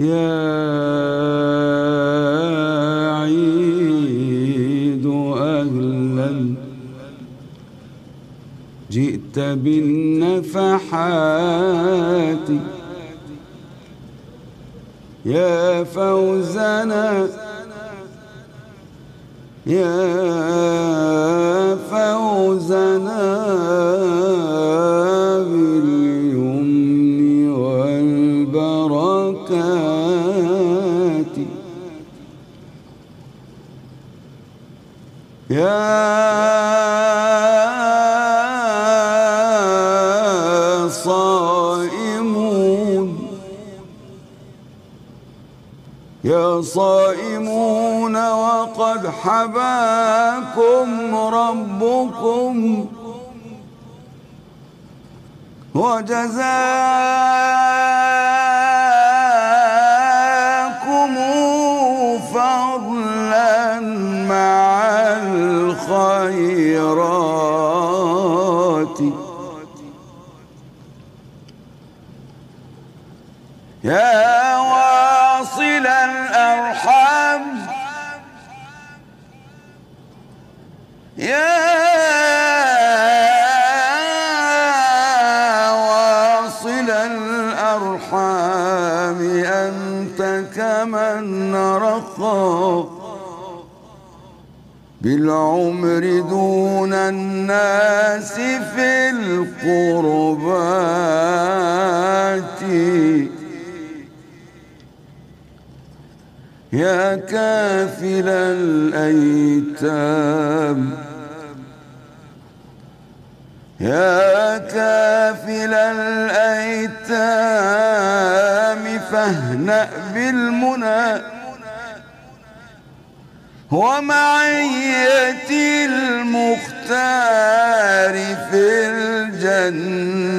يا عيد أهلا جئت بالنفحات. يا فوزنا يا يا صائمون يا صائمون وقد حباكم ربكم وجزاكم فضلا مع الخيرات. يا واصل الأرحام. يا واصل الأرحام. أنت كمن رقى بالعمر دون الناس في القربات. يا كافل الأيتام. يا كافل الأيتام فاهنأ بالمنى. ومعية المختار في الجنات.